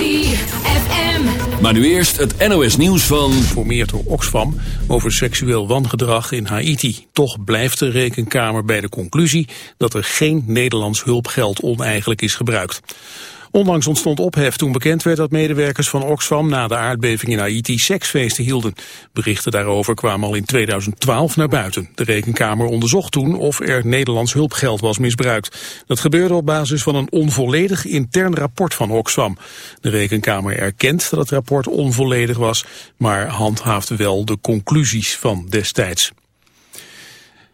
ZFM. Maar nu eerst het NOS nieuws van... Informeerd door Oxfam over seksueel wangedrag in Haiti. Toch blijft de rekenkamer bij de conclusie dat er geen Nederlands hulpgeld oneigenlijk is gebruikt. Onlangs ontstond ophef toen bekend werd dat medewerkers van Oxfam na de aardbeving in Haiti seksfeesten hielden. Berichten daarover kwamen al in 2012 naar buiten. De Rekenkamer onderzocht toen of er Nederlands hulpgeld was misbruikt. Dat gebeurde op basis van een onvolledig intern rapport van Oxfam. De Rekenkamer erkent dat het rapport onvolledig was, maar handhaaft wel de conclusies van destijds.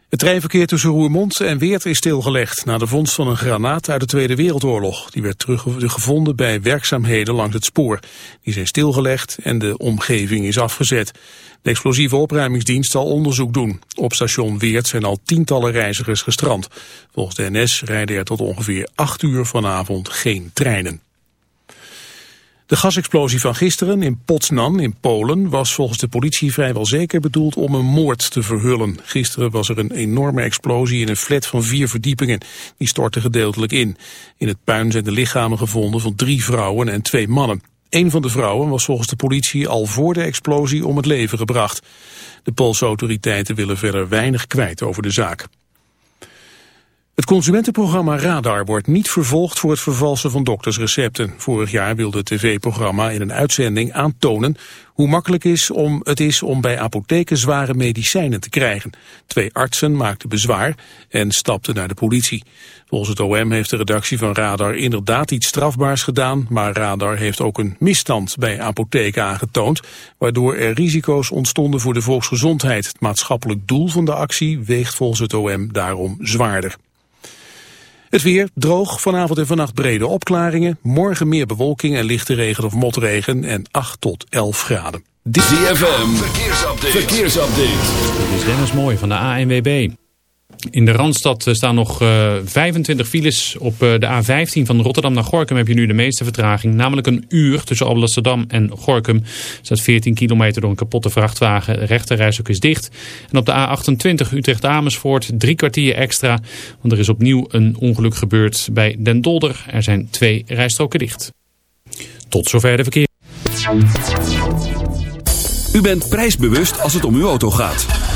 Het treinverkeer tussen Roermond en Weert is stilgelegd na de vondst van een granaat uit de Tweede Wereldoorlog. Die werd teruggevonden bij werkzaamheden langs het spoor. Die zijn stilgelegd en de omgeving is afgezet. De explosieve opruimingsdienst zal onderzoek doen. Op station Weert zijn al tientallen reizigers gestrand. Volgens de NS rijden er tot ongeveer 8 uur vanavond geen treinen. De gasexplosie van gisteren in Potsdam in Polen was volgens de politie vrijwel zeker bedoeld om een moord te verhullen. Gisteren was er een enorme explosie in een flat van vier verdiepingen. Die stortte gedeeltelijk in. In het puin zijn de lichamen gevonden van drie vrouwen en twee mannen. Een van de vrouwen was volgens de politie al voor de explosie om het leven gebracht. De Poolse autoriteiten willen verder weinig kwijt over de zaak. Het consumentenprogramma Radar wordt niet vervolgd voor het vervalsen van doktersrecepten. Vorig jaar wilde het tv-programma in een uitzending aantonen hoe makkelijk is om, het is om bij apotheken zware medicijnen te krijgen. Twee artsen maakten bezwaar en stapten naar de politie. Volgens het OM heeft de redactie van Radar inderdaad iets strafbaars gedaan, maar Radar heeft ook een misstand bij apotheken aangetoond, waardoor er risico's ontstonden voor de volksgezondheid. Het maatschappelijk doel van de actie weegt volgens het OM daarom zwaarder. Het weer droog, vanavond en vannacht brede opklaringen. Morgen meer bewolking en lichte regen of motregen en 8 tot 11 graden. ZFM, verkeersupdate. verkeersupdate. Dit is Dennis Mooi van de ANWB. In de Randstad staan nog uh, 25 files. Op uh, de A15 van Rotterdam naar Gorkum heb je nu de meeste vertraging. Namelijk een uur tussen Alblasserdam en Gorkum. Staat 14 kilometer door een kapotte vrachtwagen. De rechterreis is dicht. En op de A28 Utrecht-Amersfoort drie kwartier extra. Want er is opnieuw een ongeluk gebeurd bij Den Dolder. Er zijn twee rijstroken dicht. Tot zover de verkeer. U bent prijsbewust als het om uw auto gaat.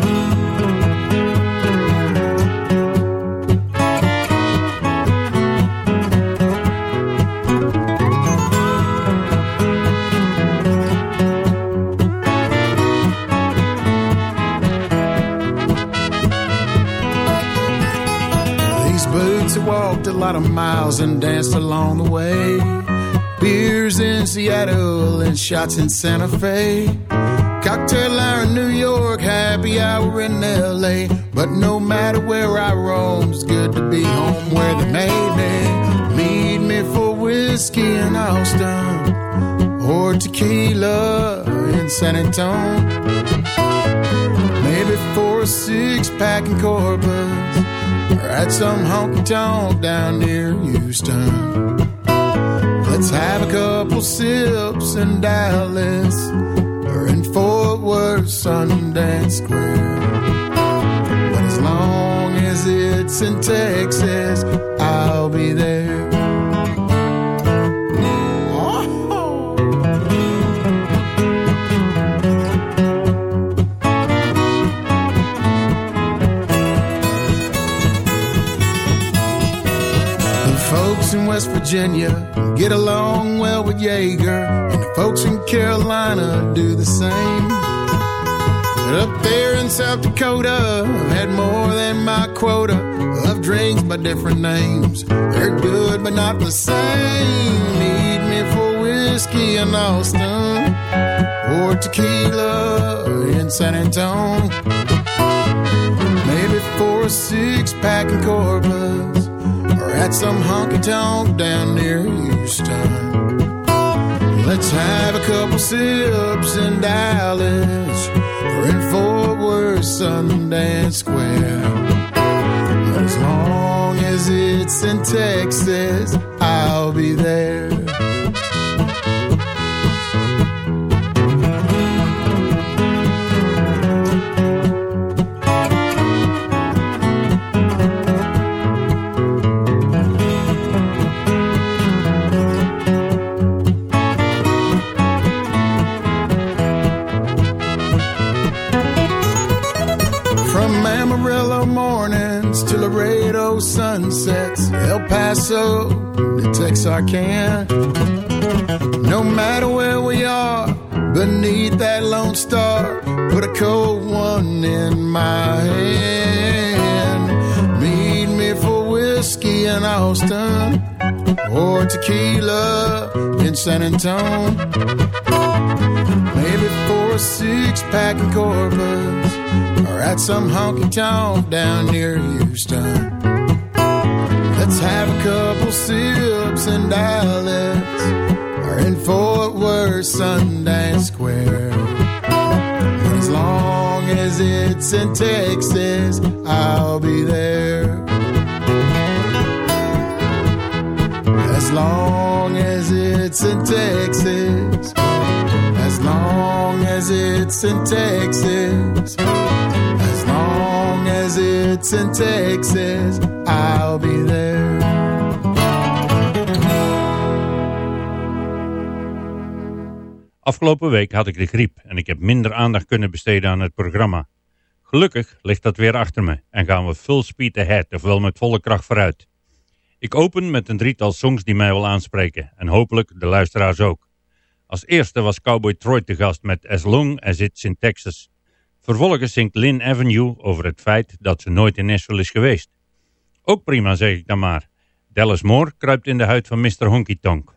Lot of miles and danced along the way. Beers in Seattle and shots in Santa Fe. Cocktail hour in New York, happy hour in LA. But no matter where I roam, it's good to be home where they made me. Meet me for whiskey in Austin or tequila in San Antonio. Maybe for a six pack in Corpus or at some honky tonk down near Houston. Let's have a couple sips in Dallas or in Fort Worth, Sundance Square. But as long as it's in Texas, I'll be there. In West Virginia get along well with Jaeger, and the folks in Carolina do the same. But up there in South Dakota, I've had more than my quota of drinks by different names. They're good, but not the same. Need me for whiskey in Austin, or tequila in San Antonio. Maybe for a six pack in Corpus, or at some honky tonk down near Houston. Let's have a couple sips in Dallas or in Fort Worth, Sundance Square. As long as it's in Texas, I'll be there. Paso to Texarkana. No matter where we are, beneath that lone star, put a cold one in my hand. Meet me for whiskey in Austin or tequila in San Antonio. Maybe for a six pack in Corpus or at some honky tonk down near Houston. Let's have a couple sips in Dallas or in Fort Worth, Sundance Square. But as long as it's in Texas, I'll be there. As long as it's in Texas. As long as it's in Texas. In Texas, I'll be there. Afgelopen week had ik de griep en ik heb minder aandacht kunnen besteden aan het programma. Gelukkig ligt dat weer achter me en gaan we full speed ahead, ofwel met volle kracht vooruit. Ik open met een drietal songs die mij wel aanspreken en hopelijk de luisteraars ook. Als eerste was Cowboy Troy te gast met As Long As It's in Texas. Vervolgens zingt Lynn Avenue over het feit dat ze nooit in Nashville is geweest. Ook prima zeg ik dan maar. Dallas Moore kruipt in de huid van Mr. Honky Tonk.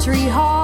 Country hall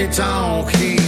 Honky Tonk, he's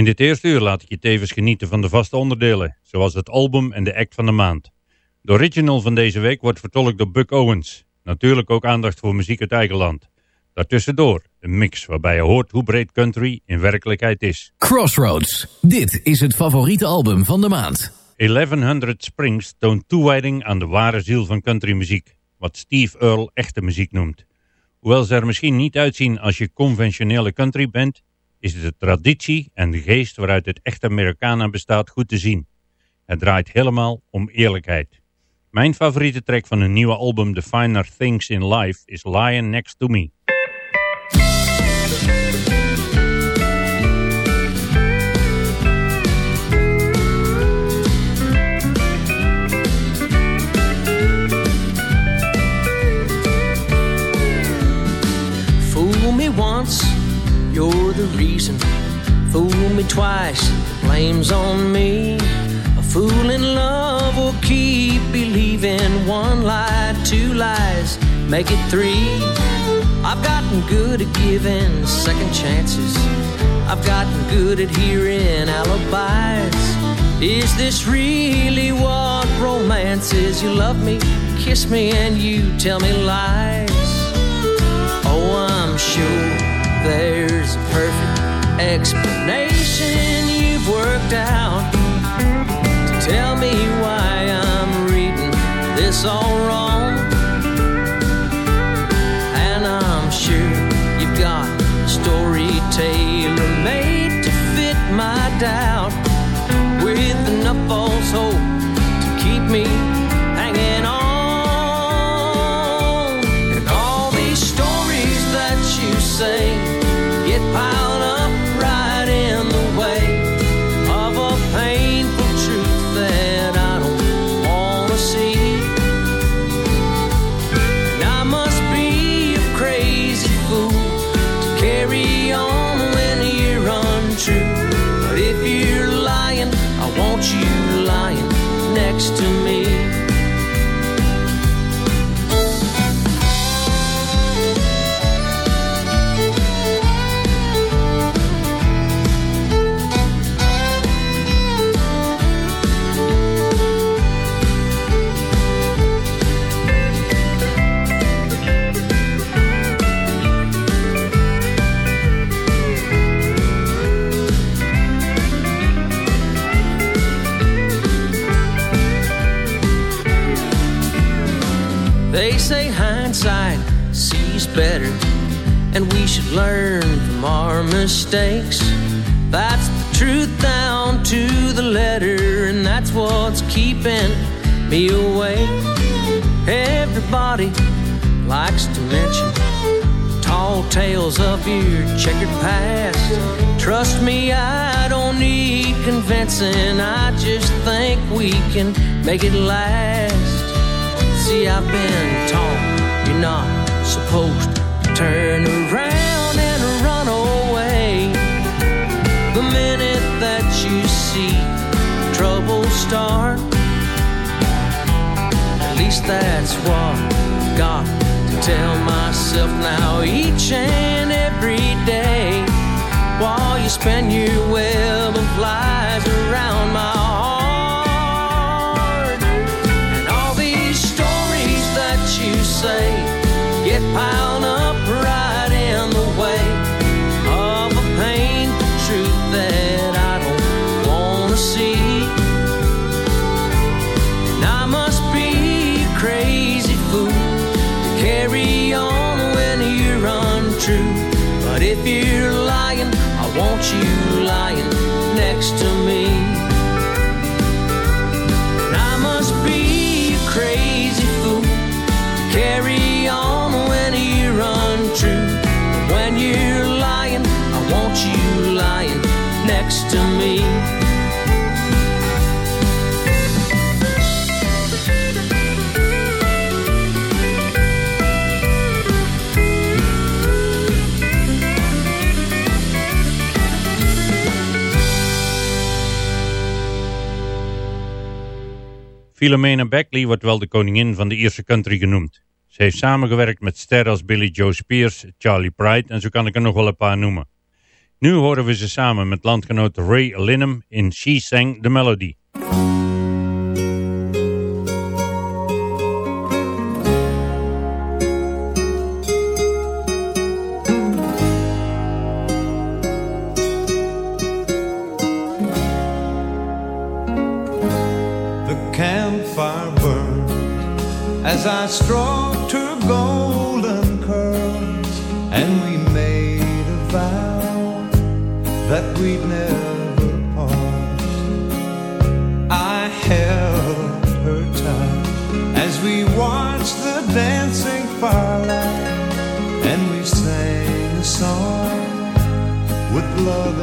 In dit eerste uur laat ik je tevens genieten van de vaste onderdelen, zoals het album en de act van de maand. De original van deze week wordt vertolkt door Buck Owens. Natuurlijk ook aandacht voor muziek uit eigen land. Daartussendoor een mix waarbij je hoort hoe breed country in werkelijkheid is. Crossroads. Dit is het favoriete album van de maand. 1100 Springs toont toewijding aan de ware ziel van countrymuziek, wat Steve Earle echte muziek noemt. Hoewel ze er misschien niet uitzien als je conventionele country bent, is de traditie en de geest waaruit het echte Americana bestaat goed te zien. Het draait helemaal om eerlijkheid. Mijn favoriete track van hun nieuwe album The Finer Things in Life is Lion Next to Me. Reason. Fool me twice, blame's on me. A fool in love will keep believing one lie, two lies, make it three. I've gotten good at giving second chances. I've gotten good at hearing alibis. Is this really what romance is? You love me, kiss me, and you tell me lies. Oh, I'm sure perfect explanation you've worked out to tell me why I'm reading this all wrong. And I'm sure you've got a story tailor made to fit my doubt with enough false hope to keep me mistakes. That's the truth down to the letter, and that's what's keeping me awake. Everybody likes to mention tall tales of your checkered past. Trust me, I don't need convincing. I just think we can make it last. See, I've been taught you're not supposed to turn around start, at least that's what I've got to tell myself now each and every day. While you spin your to me. Philomena Beckley wordt wel de koningin van de Ierse country genoemd. Ze heeft samengewerkt met sterren als Billy Joe Spears, Charlie Pride en zo kan ik er nog wel een paar noemen. Nu horen we ze samen met landgenoot Ray Lynam in She Sang the Melody. The campfire burned as I stroked we'd never part. I held her tight as we watched the dancing firelight, and we sang a song with love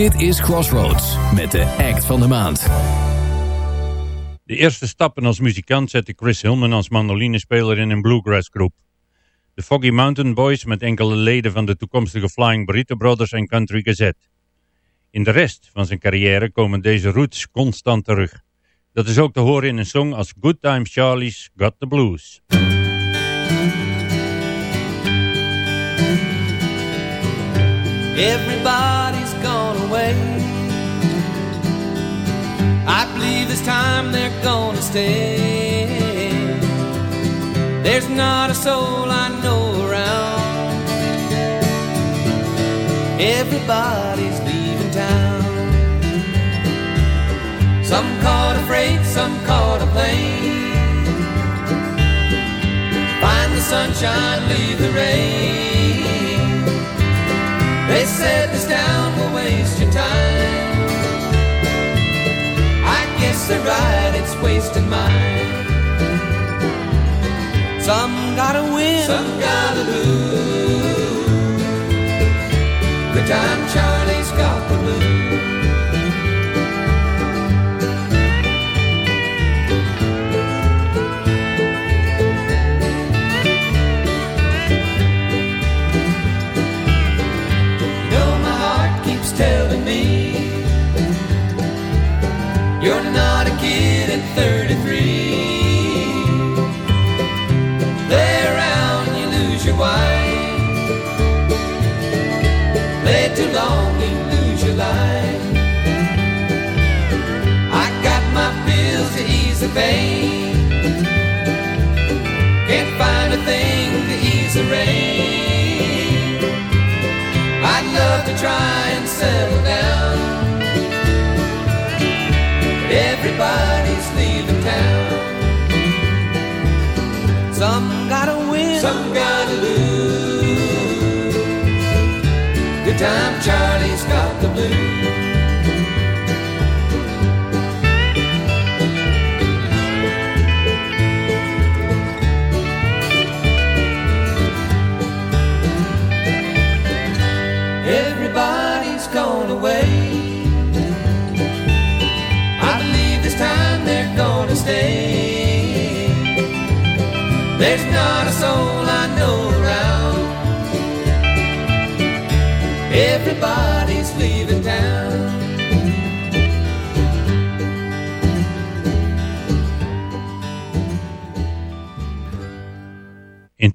Dit is Crossroads met de act van de maand. De eerste stappen als muzikant zette Chris Hillman als mandolinespeler in een bluegrass groep. De Foggy Mountain Boys met enkele leden van de toekomstige Flying Burrito Brothers en Country Gazette. In de rest van zijn carrière komen deze roots constant terug. Dat is ook te horen in een song als Good Times Charlie's Got the Blues. Everybody's gone away. I believe this time they're gonna stay. There's not a soul I know around. Everybody's leaving town. Some caught a freight, some caught a plane. Find the sunshine, leave the rain. They said this town will waste your time. I guess they're right, it's wasting mine. Some gotta win, some gotta lose. Good time Charlie's got the blues. 33 Play around, you lose your wife. Play too long, you lose your life. I got my to ease the pain. Can't find a thing to ease the rain. I'd love to try and settle down. But everybody's some gotta lose. Good time Charlie's got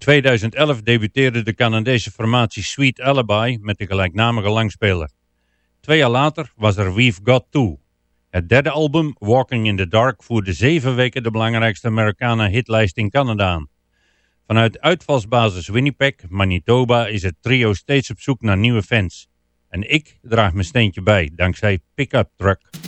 2011 debuteerde de Canadese formatie Sweet Alibi met de gelijknamige langspeler. Twee jaar later was er We've Got To. Het derde album, Walking in the Dark, voerde zeven weken de belangrijkste Americana hitlijst in Canada aan. Vanuit uitvalsbasis Winnipeg, Manitoba, is het trio steeds op zoek naar nieuwe fans. En ik draag mijn steentje bij, dankzij Pickup Truck.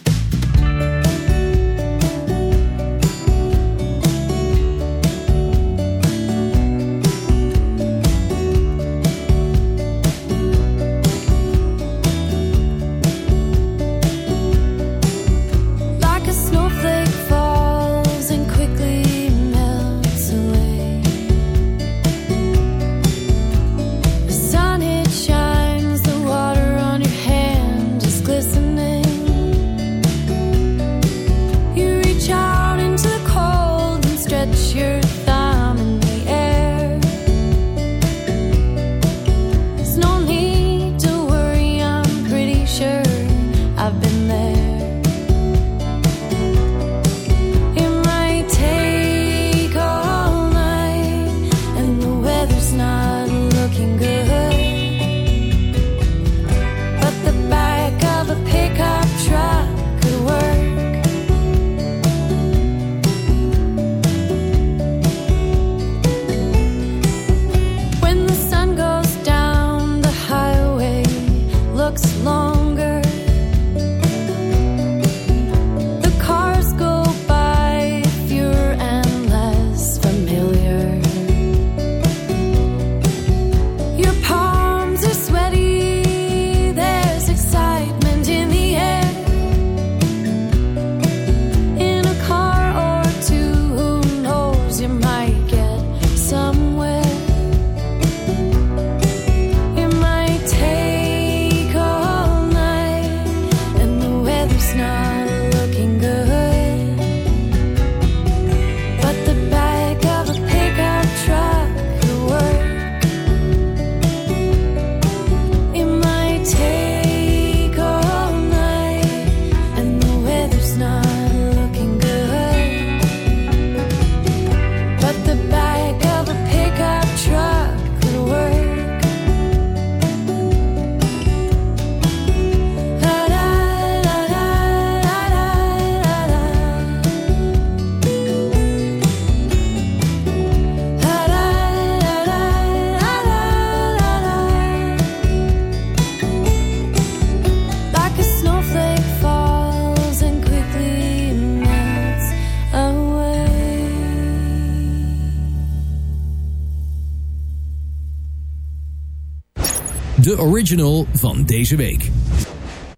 Original van deze week.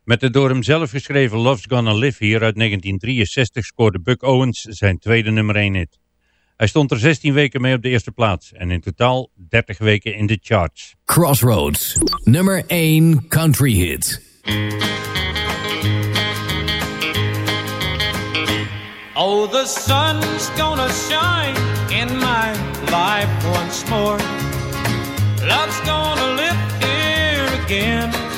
Met de door hem zelf geschreven Love's Gonna Live hier uit 1963 scoorde Buck Owens zijn tweede nummer 1 hit. Hij stond er 16 weken mee op de eerste plaats en in totaal 30 weken in de charts. Crossroads, nummer 1 country hit. Oh, the sun's gonna shine in my life once more. Love's gonna live again.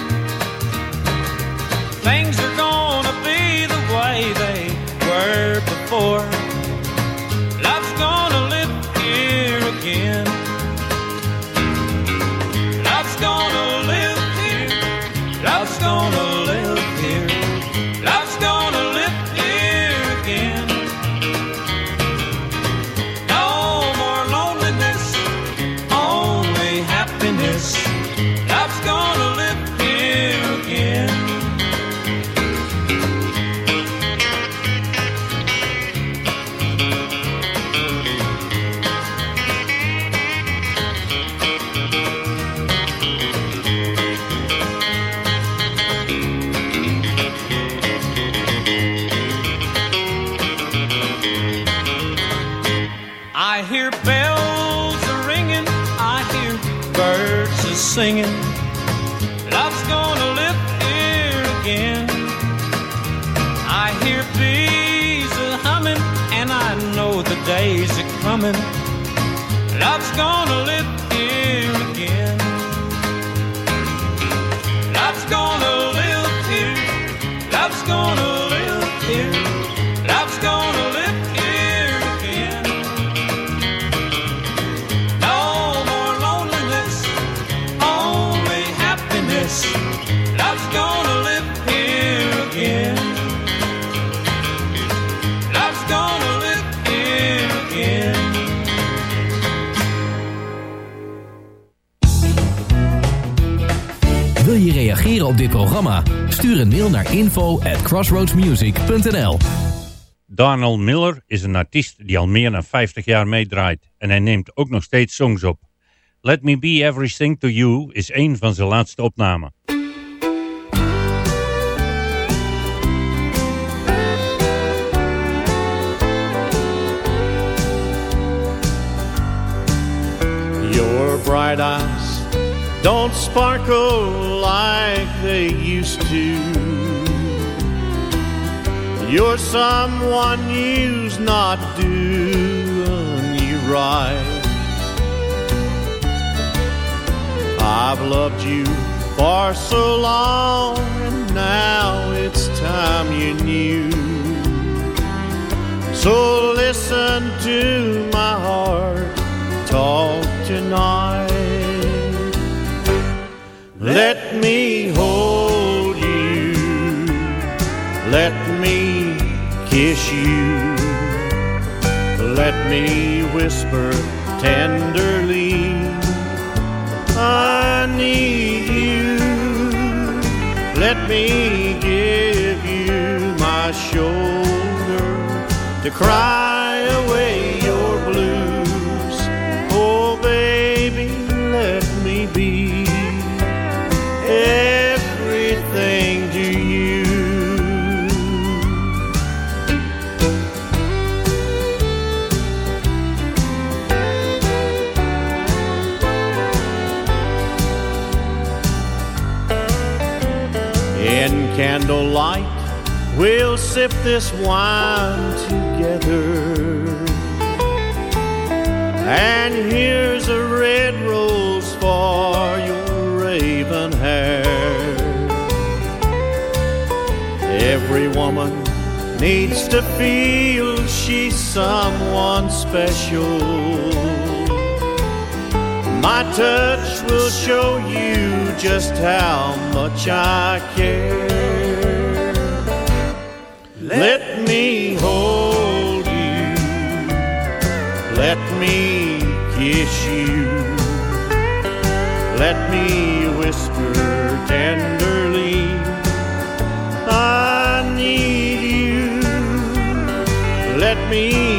Coming. Love's gonna live here again. Love's gonna live here. Love's gonna live here. Love's gonna live here again. No more loneliness, only happiness. Op dit programma? Stuur een mail naar info at crossroadsmusic.nl Darnell Miller is een artiest die al meer dan 50 jaar meedraait en hij neemt ook nog steeds songs op. Let Me Be Everything To You is een van zijn laatste opnamen. Your bright eyes don't sparkle like they used to. You're someone who's not doing you right. I've loved you for so long, and now it's time you knew. So listen to my heart talk tonight. Let me hold you. Let me kiss you. Let me whisper tenderly. I need you. Let me give you my shoulder to cry away candlelight, we'll sip this wine together. And here's a red rose for your raven hair. Every woman needs to feel she's someone special. My touch will show you just how much I care. Let me hold you. Let me kiss you. Let me whisper tenderly. I need you. Let me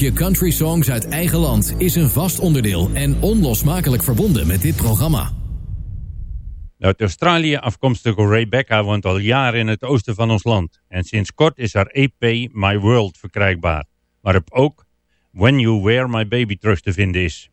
Blokje Country Songs uit eigen land is een vast onderdeel en onlosmakelijk verbonden met dit programma. Uit Australië afkomstige Rebecca woont al jaren in het oosten van ons land. En sinds kort is haar EP My World verkrijgbaar. Waarop ook When You Wear My Baby terug te vinden is.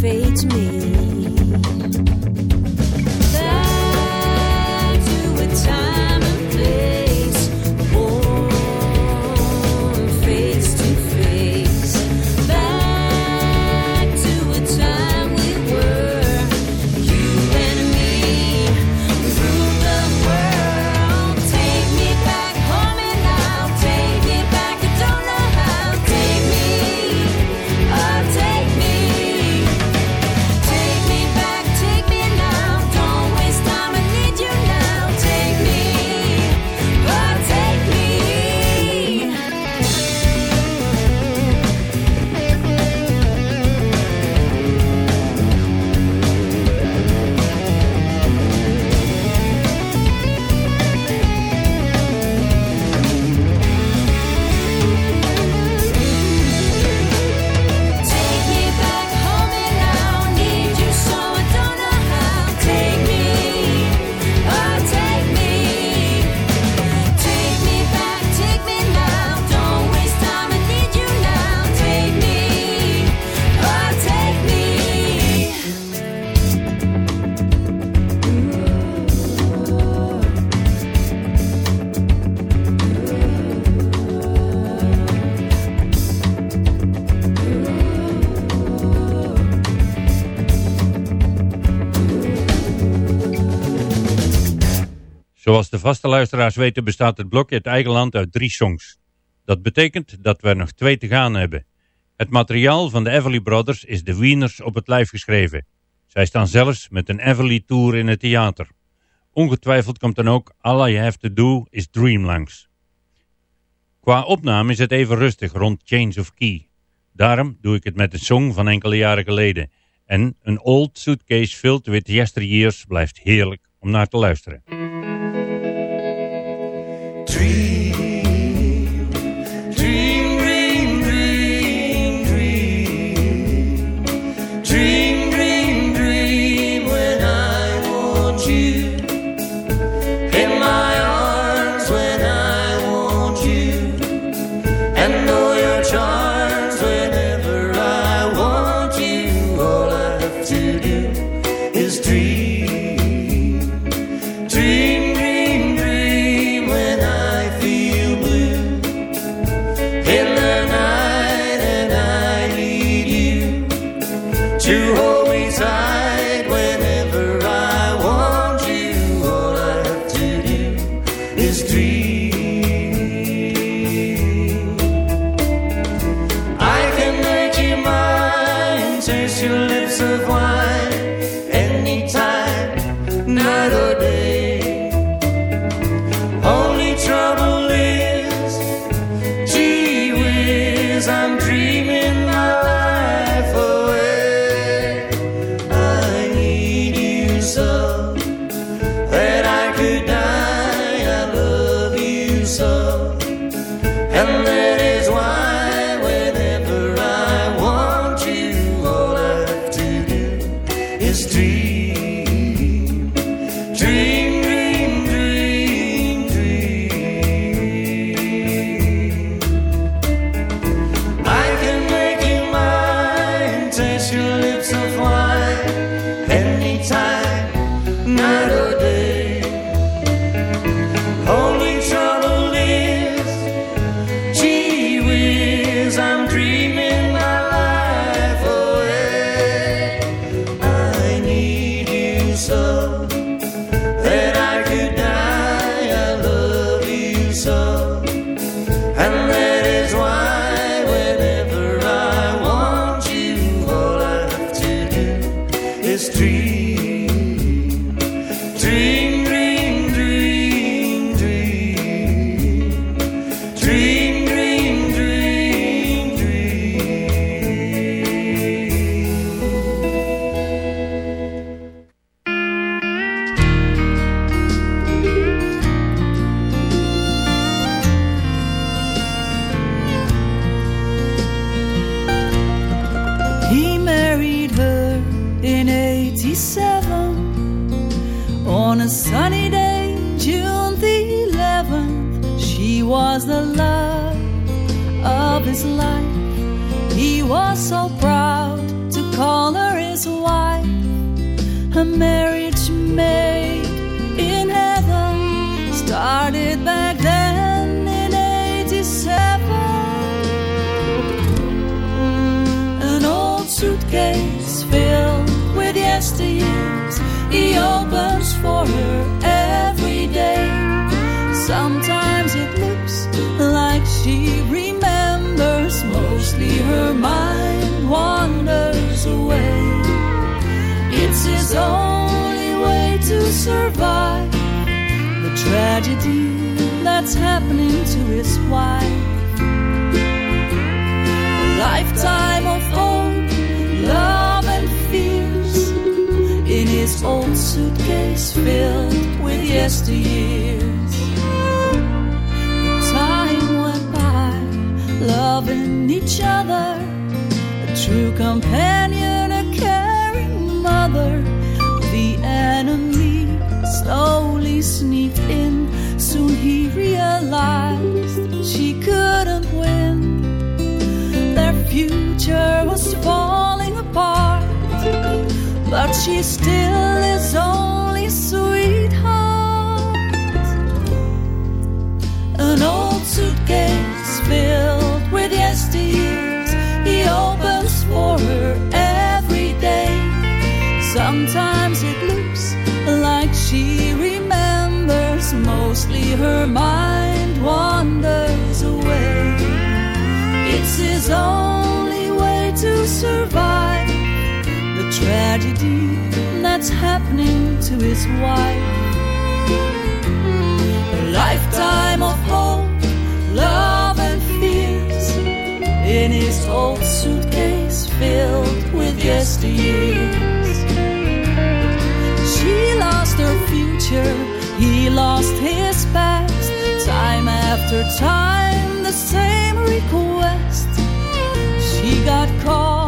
Fades me. Zoals de vaste luisteraars weten bestaat het blokje Het Eigen Land uit drie songs. Dat betekent dat we er nog twee te gaan hebben. Het materiaal van de Everly Brothers is de Wieners op het lijf geschreven. Zij staan zelfs met een Everly Tour in het theater. Ongetwijfeld komt dan ook All I Have To Do Is Dream langs. Qua opname is het even rustig rond Change of Key. Daarom doe ik het met een song van enkele jaren geleden. En een old suitcase filled with yesteryears blijft heerlijk om naar te luisteren. Dream, tragedy that's happening to his wife. A lifetime of hope, love, and fears in his old suitcase filled with yesteryears. Time went by, loving each other, a true companion, a caring mother. The enemy slowly sneaked in soon he realized she couldn't win. Their future was falling apart, but she still is only sweetheart. An old suitcase filled with yesteryears, he opens for her Scarcely her mind wanders away. It's his only way to survive the tragedy that's happening to his wife. A lifetime of hope, love, and fears in his old suitcase filled with yesteryears. She lost her future, he lost his after time the same request. She got caught.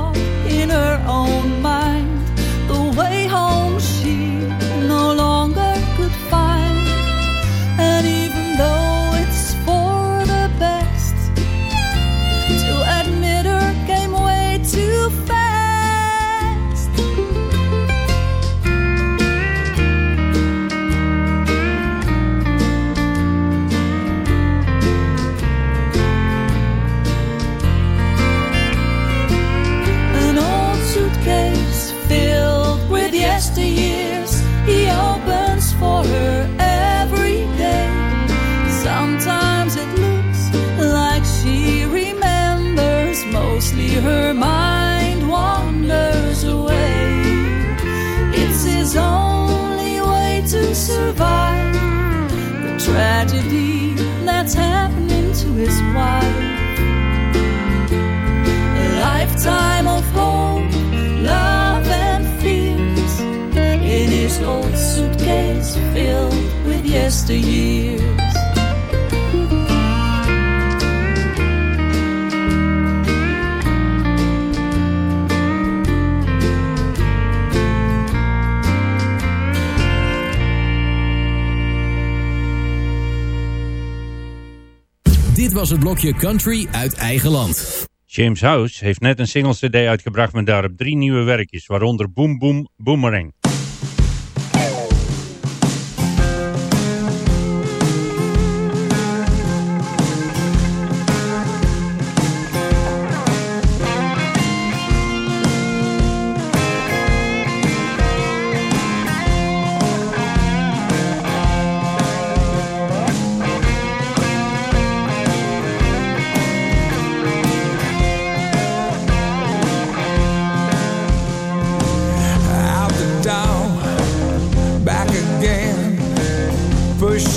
Was het blokje Country uit eigen land. James House heeft net een single cd uitgebracht met daarop drie nieuwe werkjes, waaronder Boom Boom Boomerang.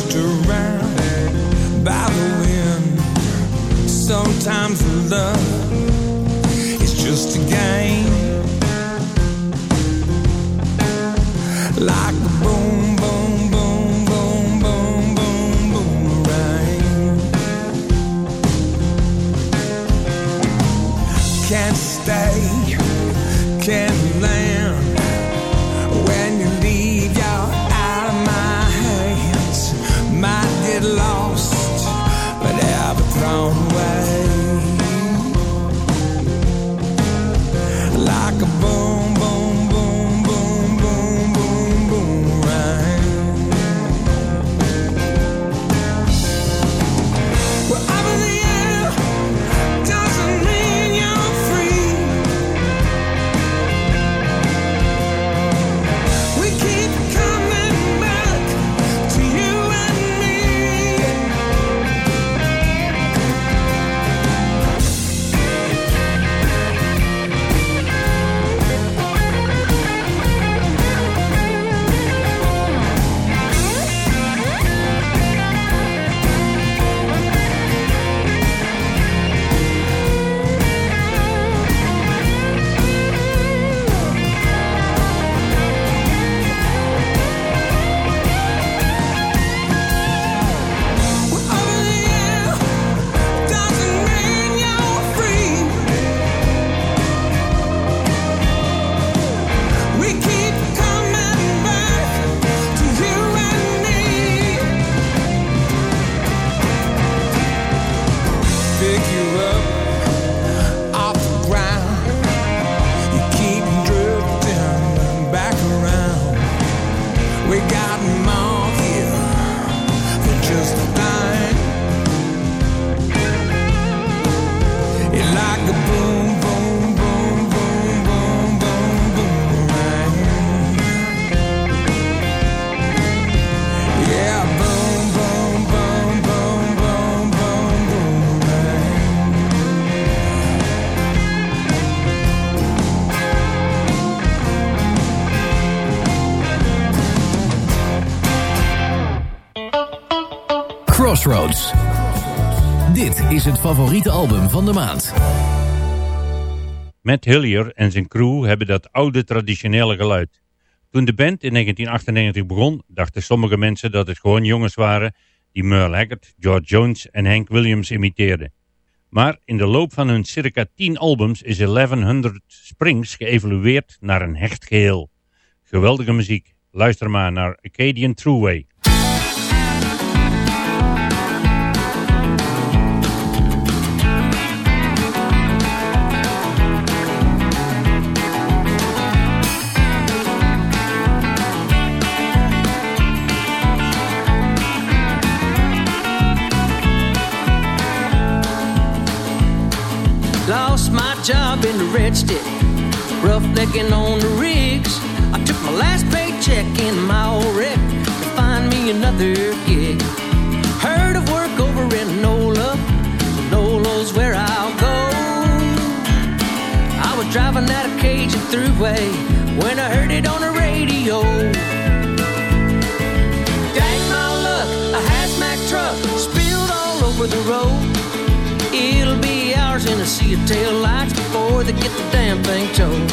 Pushed around by the wind. Sometimes love is just a game, album van de maand. Matt Hillier en zijn crew hebben dat oude traditionele geluid. Toen de band in 1998 begon, dachten sommige mensen dat het gewoon jongens waren die Merle Haggard, George Jones en Hank Williams imiteerden. Maar in de loop van hun circa 10 albums is 1100 Springs geëvolueerd naar een hecht geheel. Geweldige muziek. Luister maar naar Acadian Thruway. I've been the red stick, roughnecking on the rigs. I took my last paycheck in my old wreck to find me another gig. Heard of work over in NOLA, NOLA's where I'll go. I was driving out of Cajun throughway when I heard it on the radio. Dang my luck, a hazmat truck spilled all over the road see your tail lights before they get the damn thing towed.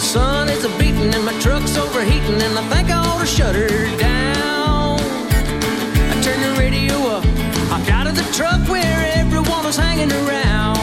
Sun is a beating and my truck's overheating, and I think I ought to shut her down. I turned the radio up, hopped out of the truck where everyone was hanging around.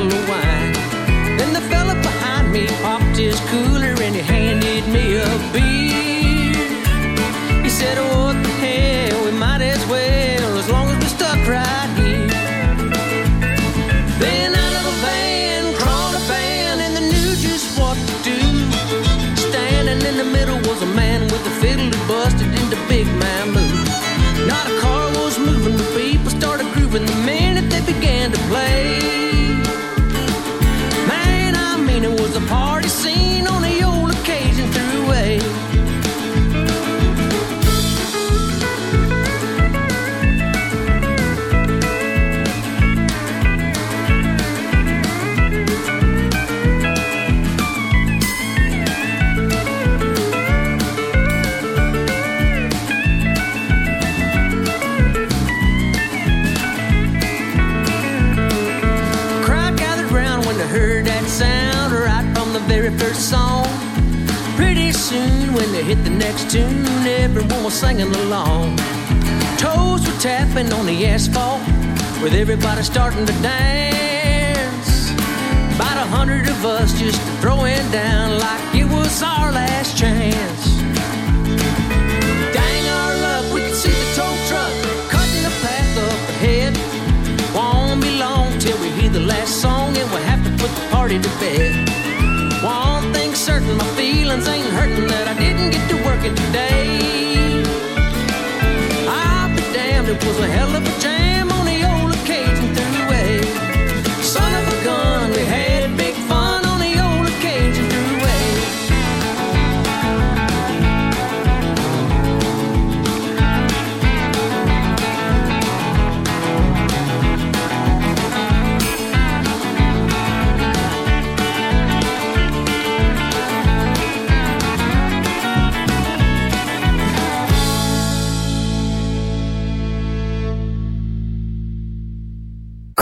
Bottle of wine. Then the fella behind me popped his cooler and he handed me a beer. He said, oh, What the hell, we might as well, as long as we're stuck right here. Then out of the van crawled a band and they knew just what to do. Standing in the middle was a man with a fiddle that busted into Big Man Blue. Not a car was moving, but people started grooving the minute they began to play. Sound right from the very first song. Pretty soon, when they hit the next tune, everyone was singing along. Toes were tapping on the asphalt, with everybody starting to dance. About a hundred of us just throwing down like it was our last chance. Party to bed.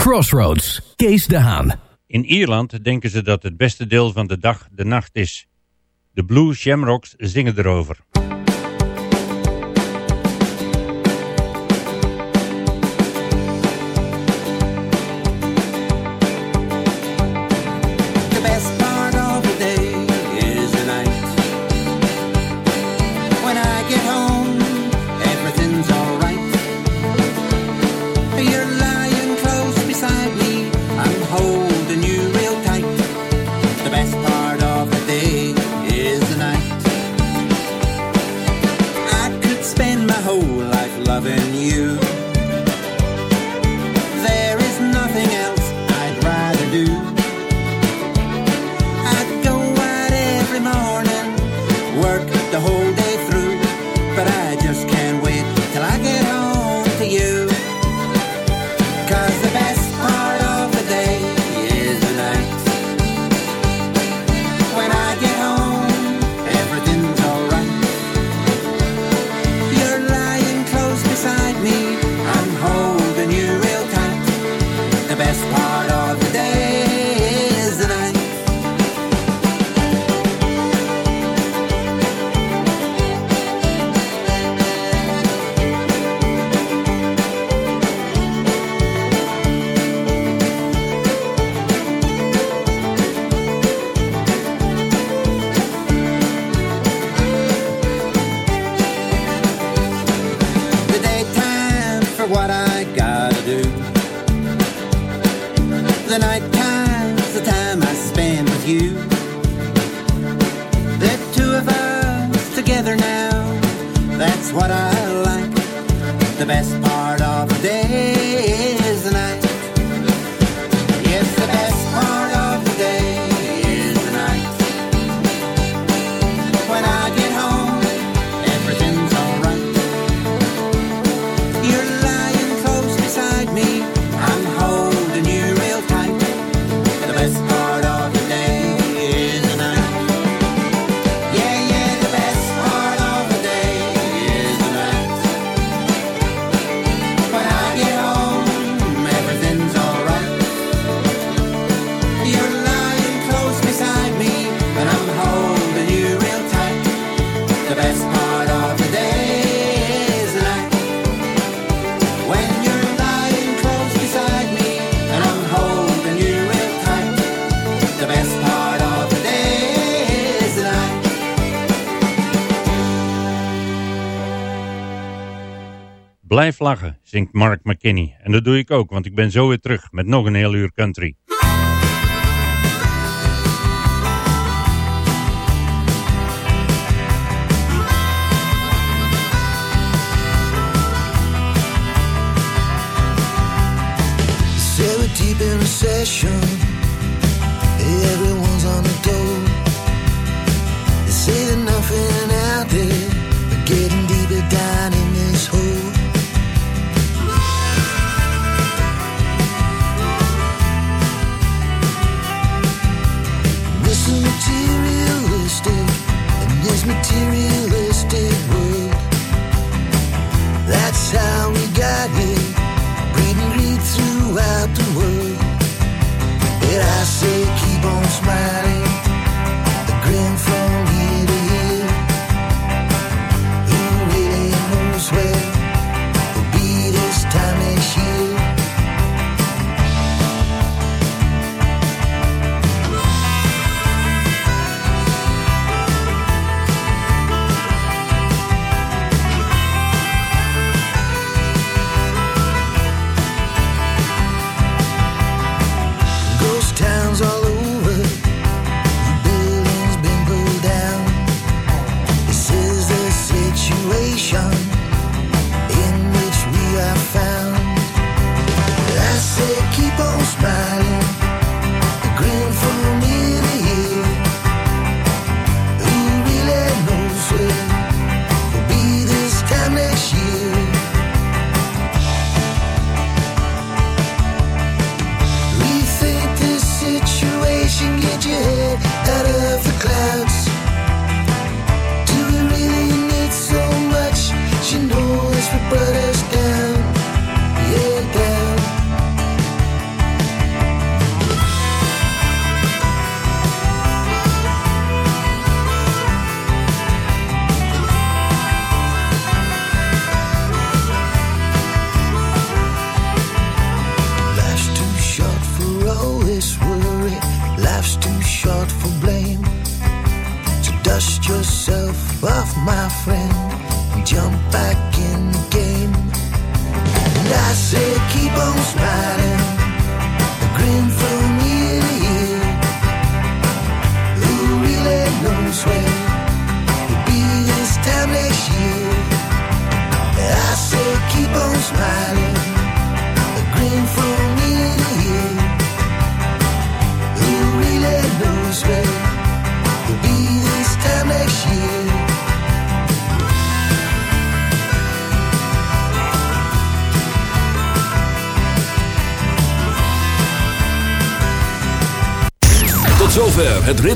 Crossroads, Kees de Haan. In Ierland denken ze dat het beste deel van de dag de nacht is. De Blue Shamrocks zingen erover. Whole life loving you. vlaggen, zingt Mark McKinney. En dat doe ik ook, want ik ben zo weer terug met nog een heel uur country. Session plan.